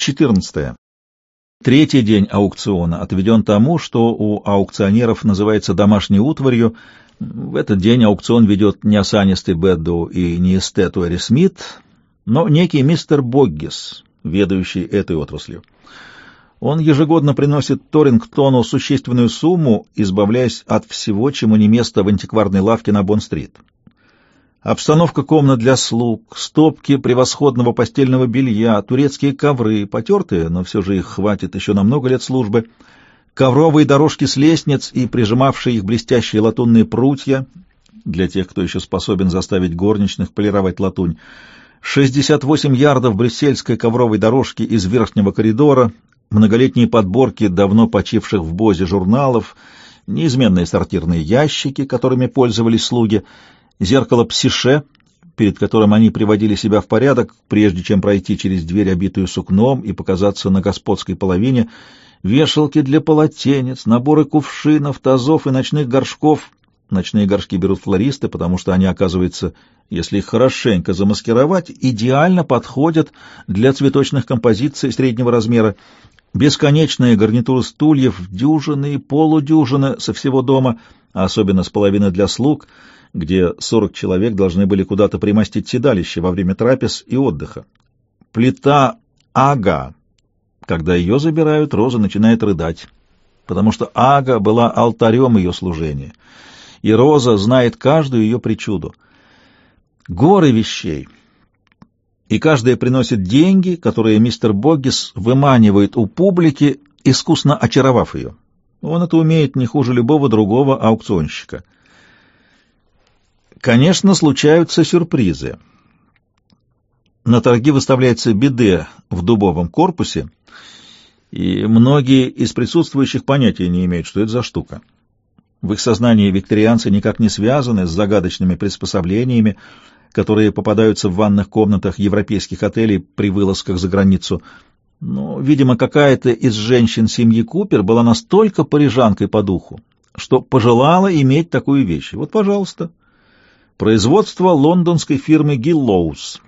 14. Третий день аукциона отведен тому, что у аукционеров называется домашней утварью. В этот день аукцион ведет не осанистый Бэдду и не эстет Уэри Смит, но некий мистер Боггис, ведающий этой отраслью. Он ежегодно приносит Торингтону существенную сумму, избавляясь от всего, чему не место в антикварной лавке на Бонн-стрит. Обстановка комнат для слуг, стопки превосходного постельного белья, турецкие ковры, потертые, но все же их хватит еще на много лет службы, ковровые дорожки с лестниц и прижимавшие их блестящие латунные прутья, для тех, кто еще способен заставить горничных полировать латунь, 68 ярдов брюссельской ковровой дорожки из верхнего коридора, многолетние подборки давно почивших в Бозе журналов, неизменные сортирные ящики, которыми пользовались слуги — зеркало псише, перед которым они приводили себя в порядок, прежде чем пройти через дверь, обитую сукном, и показаться на господской половине, вешалки для полотенец, наборы кувшинов, тазов и ночных горшков. Ночные горшки берут флористы, потому что они, оказывается, если их хорошенько замаскировать, идеально подходят для цветочных композиций среднего размера. Бесконечные гарнитуры стульев, дюжины и полудюжины со всего дома, а особенно с половины для слуг — где 40 человек должны были куда-то примостить седалище во время трапез и отдыха. Плита Ага. Когда ее забирают, Роза начинает рыдать, потому что Ага была алтарем ее служения, и Роза знает каждую ее причуду. Горы вещей, и каждая приносит деньги, которые мистер Боггис выманивает у публики, искусно очаровав ее. Он это умеет не хуже любого другого аукционщика — Конечно, случаются сюрпризы. На торги выставляется биде в дубовом корпусе, и многие из присутствующих понятия не имеют, что это за штука. В их сознании викторианцы никак не связаны с загадочными приспособлениями, которые попадаются в ванных комнатах европейских отелей при вылазках за границу. Но, видимо, какая-то из женщин семьи Купер была настолько парижанкой по духу, что пожелала иметь такую вещь. Вот, пожалуйста. Производство лондонской фирмы Гиллоус.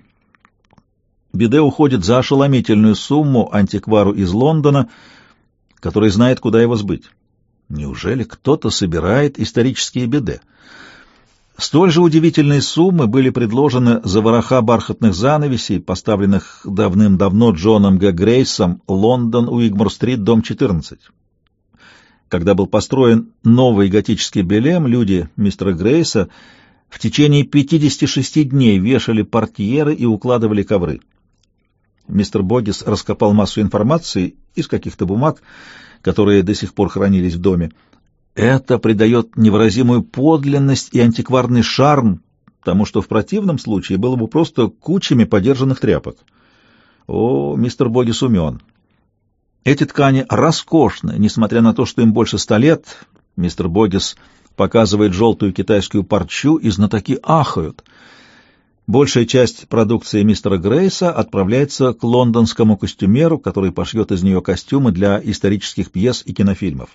Биде уходит за ошеломительную сумму антиквару из Лондона, который знает, куда его сбыть. Неужели кто-то собирает исторические биде? Столь же удивительные суммы были предложены за вороха бархатных занавесей, поставленных давным-давно Джоном Г. Грейсом Лондон, Уигмор-стрит, дом 14. Когда был построен новый готический белем, люди мистера Грейса — в течение 56 дней вешали портьеры и укладывали ковры. Мистер Богис раскопал массу информации из каких-то бумаг, которые до сих пор хранились в доме. Это придает невыразимую подлинность и антикварный шарм тому, что в противном случае было бы просто кучами подержанных тряпок. О, мистер Богис умен. Эти ткани роскошны, несмотря на то, что им больше ста лет. Мистер Богис показывает желтую китайскую парчу, и знатоки ахают. Большая часть продукции мистера Грейса отправляется к лондонскому костюмеру, который пошьет из нее костюмы для исторических пьес и кинофильмов.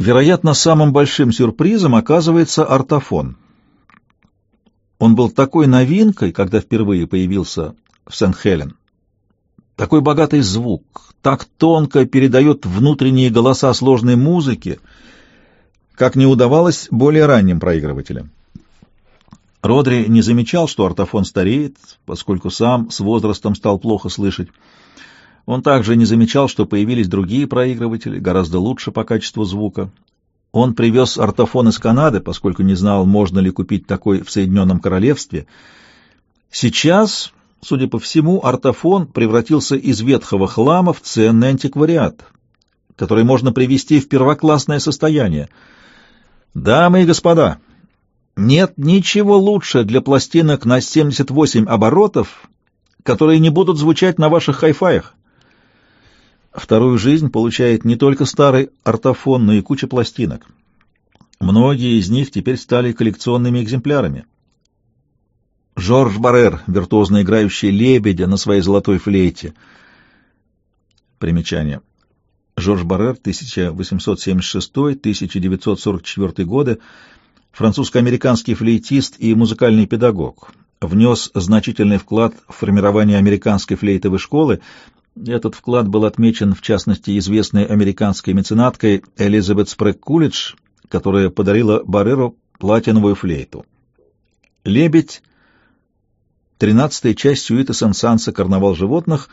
Вероятно, самым большим сюрпризом оказывается ортофон. Он был такой новинкой, когда впервые появился в Сент-Хелен. Такой богатый звук, так тонко передает внутренние голоса сложной музыки — как не удавалось более ранним проигрывателям. Родри не замечал, что ортофон стареет, поскольку сам с возрастом стал плохо слышать. Он также не замечал, что появились другие проигрыватели, гораздо лучше по качеству звука. Он привез ортофон из Канады, поскольку не знал, можно ли купить такой в Соединенном Королевстве. Сейчас, судя по всему, ортофон превратился из ветхого хлама в ценный антиквариат, который можно привести в первоклассное состояние — Дамы и господа, нет ничего лучше для пластинок на 78 оборотов, которые не будут звучать на ваших хай-фаях. Вторую жизнь получает не только старый ортофон, но и куча пластинок. Многие из них теперь стали коллекционными экземплярами. Жорж Баррер, виртуозно играющий лебедя на своей золотой флейте. Примечание. Жорж Баррер, 1876-1944 годы, французско-американский флейтист и музыкальный педагог. внес значительный вклад в формирование американской флейтовой школы. Этот вклад был отмечен, в частности, известной американской меценаткой Элизабет Спрэк-Кулидж, которая подарила Барреру платиновую флейту. «Лебедь» — тринадцатая часть сюиты Сен-Санса «Карнавал животных»,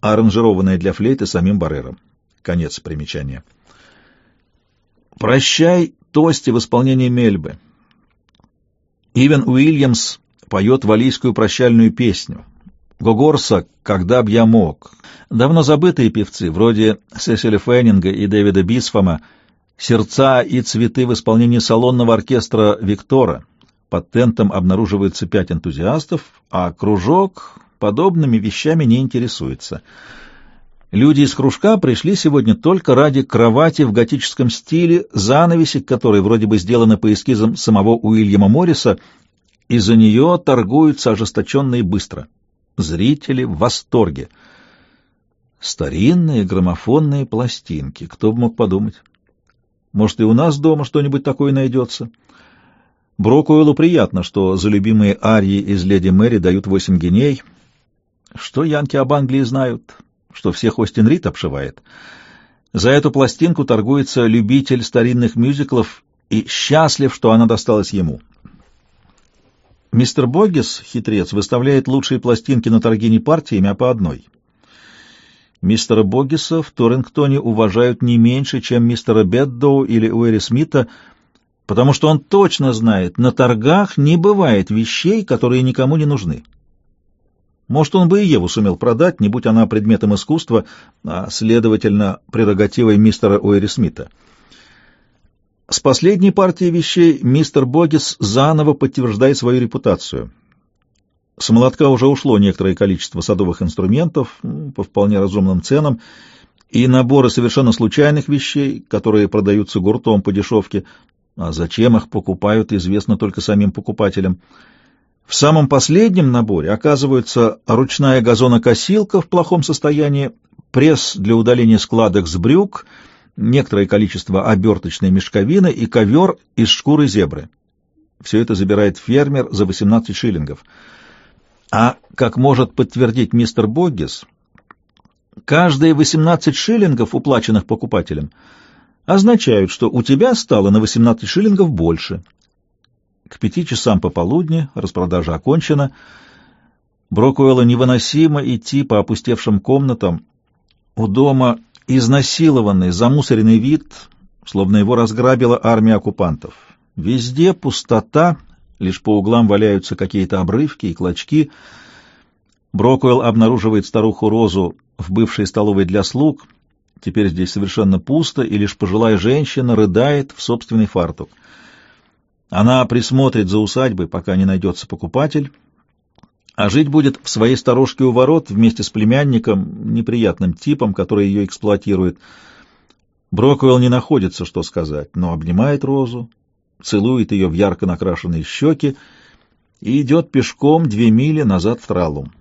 аранжированная для флейты самим Баррером. Конец примечания. «Прощай, Тости» в исполнении Мельбы. Ивен Уильямс поет валийскую прощальную песню. Гогорса «Когда б я мог». Давно забытые певцы, вроде Сесили Феннинга и Дэвида Бисфома, «Сердца и цветы» в исполнении салонного оркестра «Виктора». Под тентом обнаруживается пять энтузиастов, а кружок подобными вещами не интересуется. Люди из кружка пришли сегодня только ради кровати в готическом стиле, занавеси которой вроде бы сделаны по эскизам самого Уильяма Морриса, и за нее торгуются ожесточенно и быстро. Зрители в восторге. Старинные граммофонные пластинки, кто бы мог подумать. Может, и у нас дома что-нибудь такое найдется. Брокуэлу приятно, что за любимые арии из «Леди Мэри» дают восемь геней. Что янки об Англии знают? Что всех Остин Рид обшивает? За эту пластинку торгуется любитель старинных мюзиклов и счастлив, что она досталась ему. Мистер Боггис, хитрец, выставляет лучшие пластинки на торги не партиями, а по одной. Мистера Боггиса в Торрингтоне уважают не меньше, чем мистера Беддоу или Уэри Смита, потому что он точно знает, на торгах не бывает вещей, которые никому не нужны. Может, он бы и Еву сумел продать, не будь она предметом искусства, а, следовательно, прерогативой мистера Уэри Смита. С последней партией вещей мистер Богис заново подтверждает свою репутацию. С молотка уже ушло некоторое количество садовых инструментов по вполне разумным ценам и наборы совершенно случайных вещей, которые продаются гуртом по дешевке, а зачем их покупают, известно только самим покупателям. В самом последнем наборе оказывается ручная газонокосилка в плохом состоянии, пресс для удаления складок с брюк — некоторое количество оберточной мешковины и ковер из шкуры зебры. Все это забирает фермер за 18 шиллингов. А, как может подтвердить мистер Боггис, каждые 18 шиллингов, уплаченных покупателем, означают, что у тебя стало на 18 шиллингов больше. К пяти часам пополудни распродажа окончена. Брокуэлла невыносимо идти по опустевшим комнатам. У дома изнасилованный, замусоренный вид, словно его разграбила армия оккупантов. Везде пустота, лишь по углам валяются какие-то обрывки и клочки. Брокуэлл обнаруживает старуху Розу в бывшей столовой для слуг. Теперь здесь совершенно пусто, и лишь пожилая женщина рыдает в собственный фартук. Она присмотрит за усадьбой, пока не найдется покупатель, а жить будет в своей сторожке у ворот вместе с племянником, неприятным типом, который ее эксплуатирует. Броквелл не находится, что сказать, но обнимает Розу, целует ее в ярко накрашенные щеки и идет пешком две мили назад в Тралум.